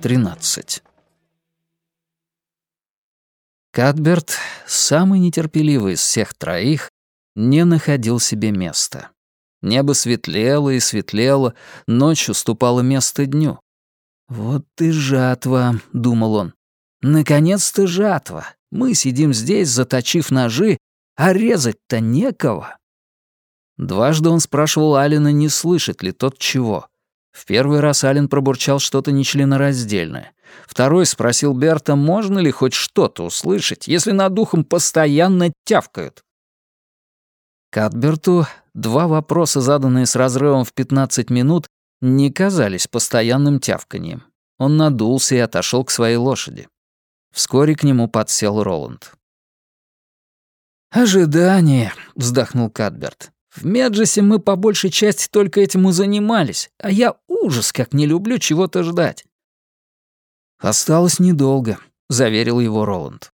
13. Кадберт, самый нетерпеливый из всех троих, не находил себе места. Небо светлело и светлело, ночь уступала место дню. «Вот и жатва», — думал он. «Наконец-то жатва. Мы сидим здесь, заточив ножи, а резать-то некого». Дважды он спрашивал Алина, не слышит ли тот чего. В первый раз Ален пробурчал что-то нечленораздельное. Второй спросил Берта, можно ли хоть что-то услышать, если над духом постоянно тявкают. Катберту два вопроса, заданные с разрывом в 15 минут, не казались постоянным тявканьем. Он надулся и отошел к своей лошади. Вскоре к нему подсел Роланд. «Ожидание», — вздохнул Кадберт. «В Меджесе мы по большей части только этим и занимались, а я ужас как не люблю чего-то ждать». «Осталось недолго», — заверил его Роланд.